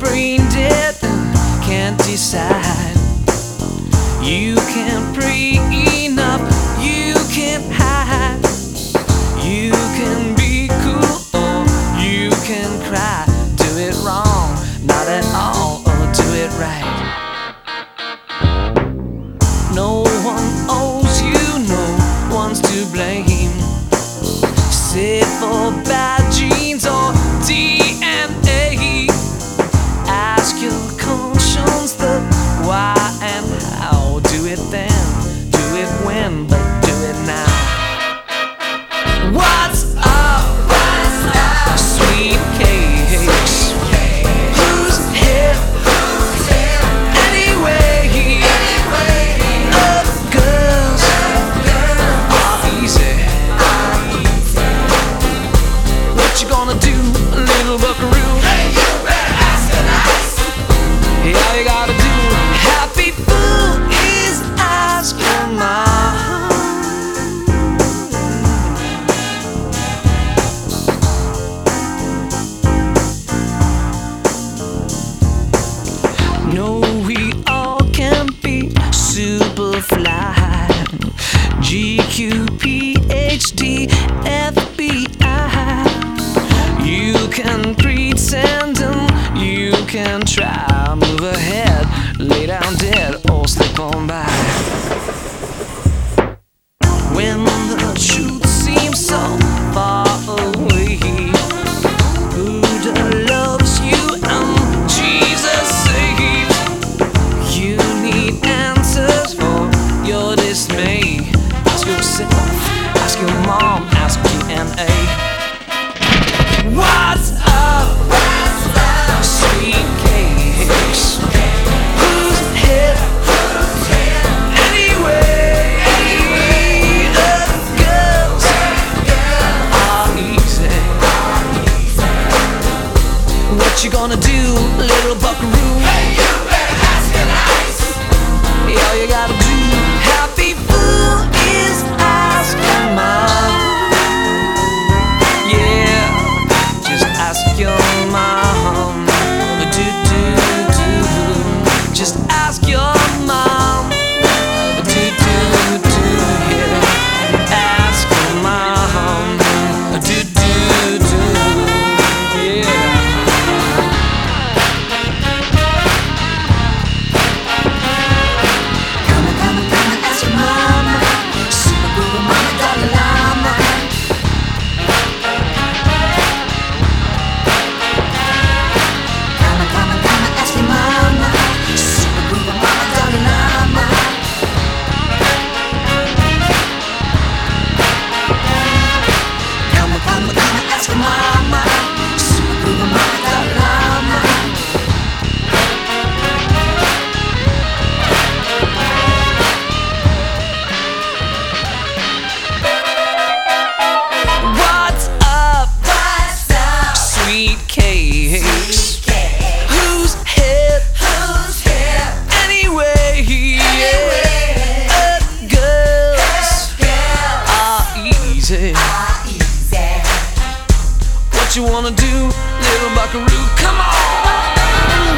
brain dead and can't decide. You can't pray enough, you can't hide. You can be cool or you can cry. Do it wrong, not at all, or do it right. Can pretend and you can try. Move ahead, lay down dead, or slip on by. When the truth seems so far away. Buddha loves you and Jesus saves. You need answers for your dismay. Ask yourself, ask your mom, ask DNA. What you gonna do, little buckaroo? Hey, you better ask an ice. All you gotta do, happy fool, is ask your mom. Yeah, just ask your mom. Do do do. Just ask your buckaroo? Come on!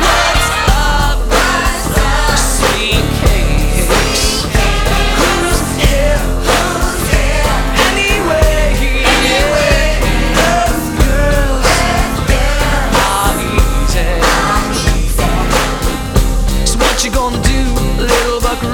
What's up? Who's hip? Anyway. Uh, girls. So what you gonna do, little buckaroo?